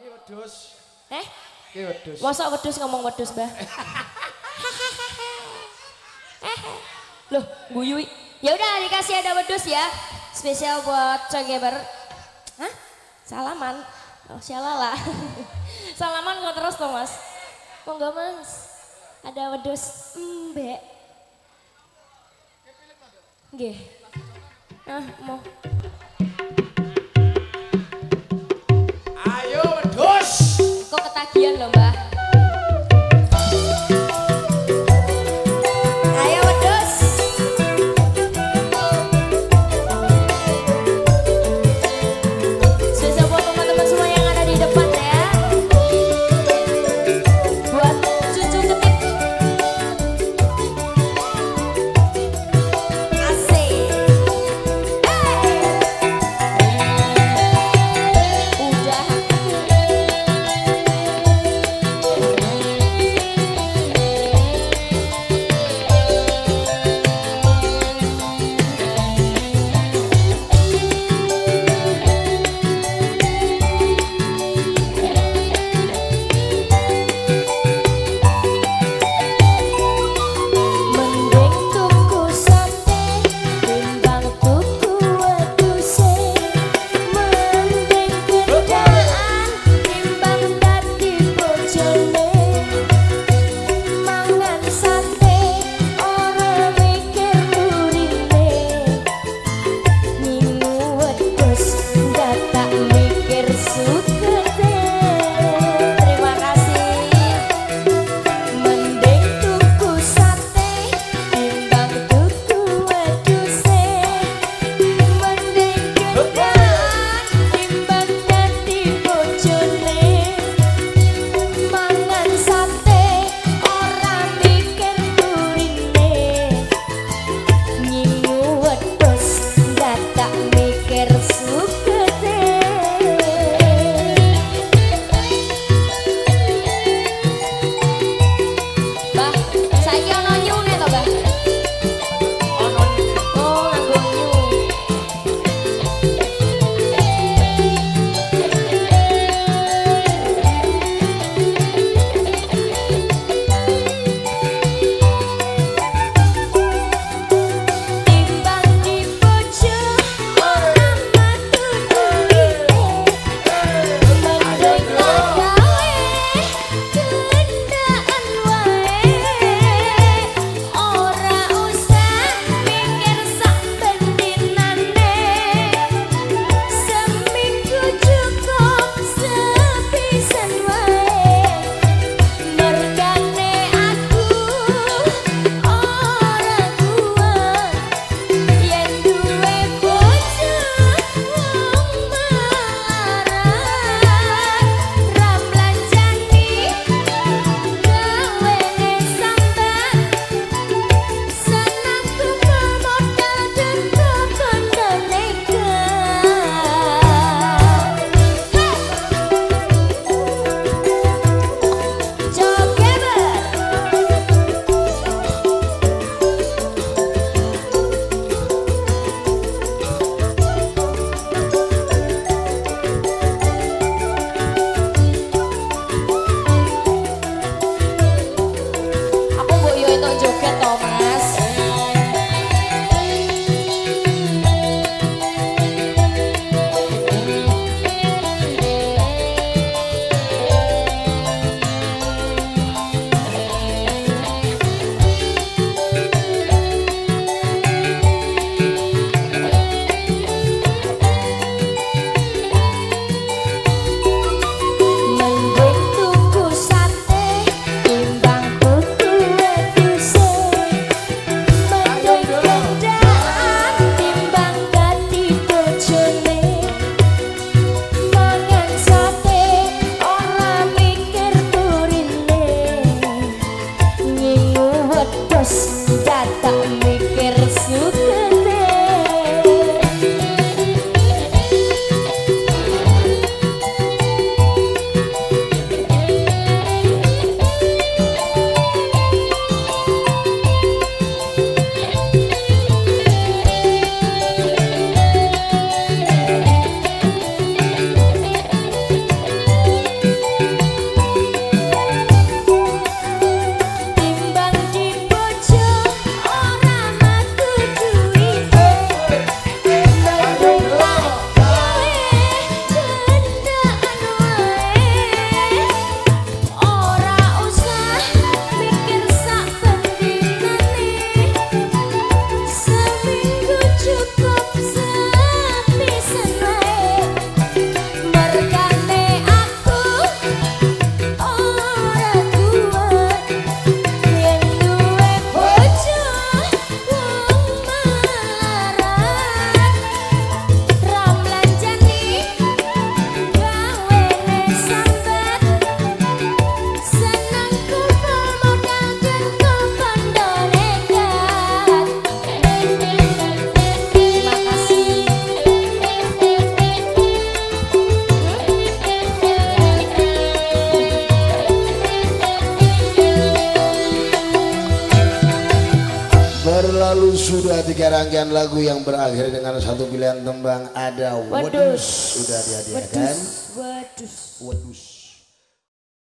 Ki wedhus. Eh? Ki wedhus. Masa wedus ngomong wedus, Mbah? Loh, guyu. Ya udah dikasih ada wedus ya. Spesial buat Cogeber. Hah? Salaman. Oh, syalala. Salaman kok terus toh, Mas? Monggo, Mas. Ada wedus mbek. Nggih. Ah, mau. Lalu sudah tiga rangkaian lagu yang berakhir dengan satu pilihan tembang ada Wedus. sudah dihadiahkan. Wedus.